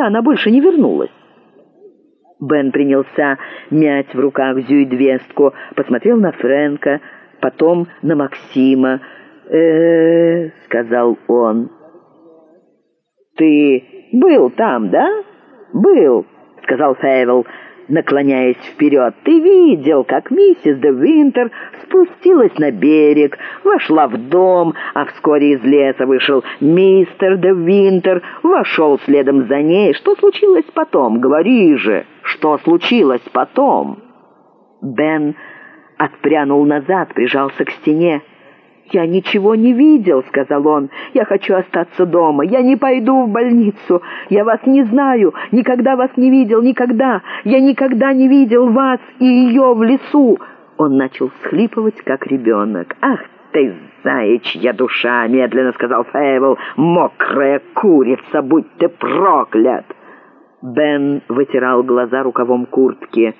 никогда она больше не вернулась. Бен принялся мять в руках зюидвестку, посмотрел на Фрэнка, потом на Максима. э, -э сказал он. «Ты был там, да?» «Был», — сказалЛ наклоняясь вперед. «Ты видел, как миссис де Спустилась на берег, вошла в дом, а вскоре из леса вышел мистер де Вошел следом за ней. Что случилось потом? Говори же, что случилось потом?» Бен отпрянул назад, прижался к стене. «Я ничего не видел», — сказал он. «Я хочу остаться дома. Я не пойду в больницу. Я вас не знаю. Никогда вас не видел. Никогда. Я никогда не видел вас и ее в лесу». Он начал схлипывать, как ребенок. «Ах ты, заячья душа!» — медленно сказал Фейвел. «Мокрая курица, будь ты проклят!» Бен вытирал глаза рукавом куртки.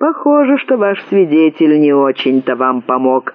«Похоже, что ваш свидетель не очень-то вам помог»,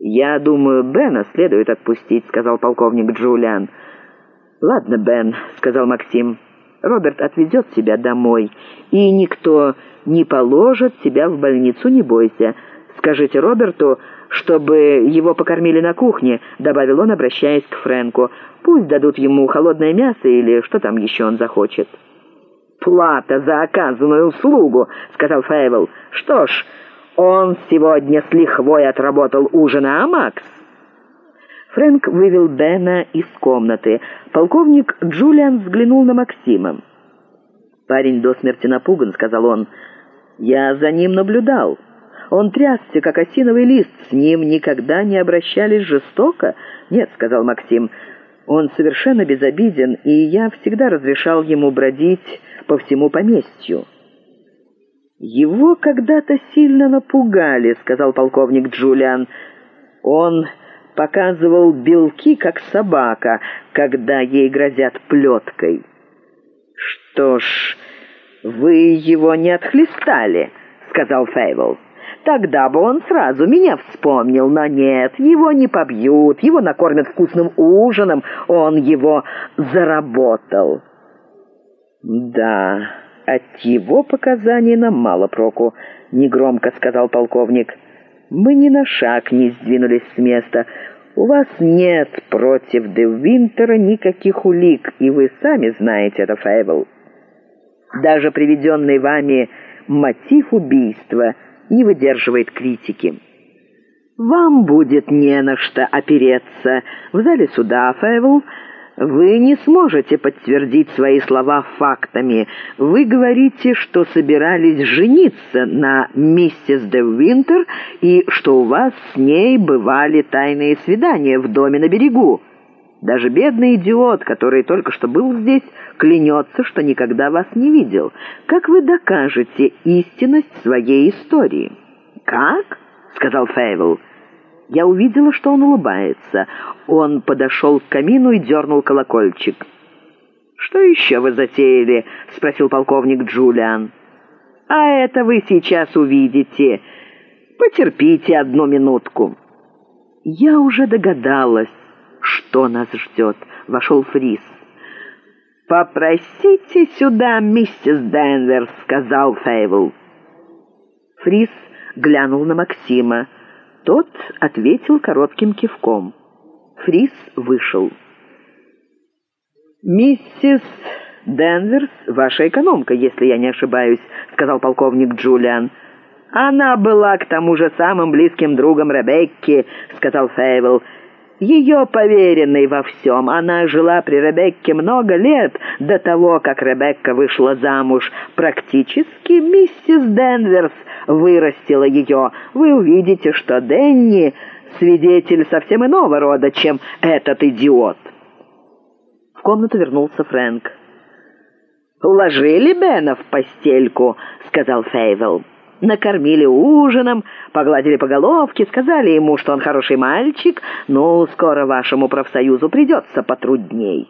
«Я думаю, Бена следует отпустить», — сказал полковник Джулиан. «Ладно, Бен», — сказал Максим. «Роберт отвезет тебя домой, и никто не положит тебя в больницу, не бойся. СкажитеРоберту, чтобы его покормили на кухне», — добавил он, обращаясь к Фрэнку. «Пусть дадут ему холодное мясо или что там еще он захочет». «Плата за оказанную услугу», — сказал Фейвел. «Что ж, он сегодня с лихвой отработал ужин, а Макс?» Фрэнк вывел Бена из комнаты. Полковник Джулиан взглянул на Максима. «Парень до смерти напуган», — сказал он. «Я за ним наблюдал. Он трясся, как осиновый лист. С ним никогда не обращались жестоко?» «Нет», — сказал Максим. «Он совершенно безобиден, и я всегда разрешал ему бродить по всему поместью». «Его когда-то сильно напугали», — сказал полковник Джулиан. «Он показывал белки, как собака, когда ей грозят плеткой. «Что ж, вы его не отхлестали», — сказал Фейвел. «Тогда бы он сразу меня вспомнил, но нет, его не побьют, его накормят вкусным ужином, он его заработал». «Да, от его показаний нам мало проку», — негромко сказал полковник. Мы ни на шаг не сдвинулись с места. У вас нет против Де Винтера никаких улик, и вы сами знаете это, Фейвел. Даже приведенный вами мотив убийства не выдерживает критики. Вам будет не на что опереться. В зале суда, Фейвел, вы не сможете подтвердить свои слова фактами. Вы говорите, что собирались жениться на миссис де Винтер и что у вас с ней бывали тайные свидания в доме на берегу. Даже бедный идиот, который только что был здесь, клянется, что никогда вас не видел. Как вы докажете истинность своей истории?» «Как?» — сказал Фейвел. Я увидела, что он улыбается. Он подошел к камину и дернул колокольчик. «Что еще вы затеяли?» — спросил полковник Джулиан. «А это вы сейчас увидите. Потерпите одну минутку». Я уже догадалась, что нас ждет. Вошел Фрис. «Попросите сюда миссис Денверс», — сказал Фейвел. Фрис глянул на Максима. Тот ответил коротким кивком. Фрис вышел. «Миссис Денверс, ваша экономка, если я не ошибаюсь», — сказал полковник Джулиан. «Она была к тому же самым близким другом Ребекки», — сказал Фейвел. «Ее поверенной во всем. Она жила при Ребекке много лет до того, как Ребекка вышла замуж. Практически миссис Денверс вырастила ее. Вы увидите, что Денни свидетель совсем иного рода, чем этот идиот». В комнату вернулся Фрэнк. «Уложили Бена в постельку», — сказал Фейвел. Накормили ужином, погладили по головке, сказали ему, что он хороший мальчик, но скоро вашему профсоюзу придется потрудней».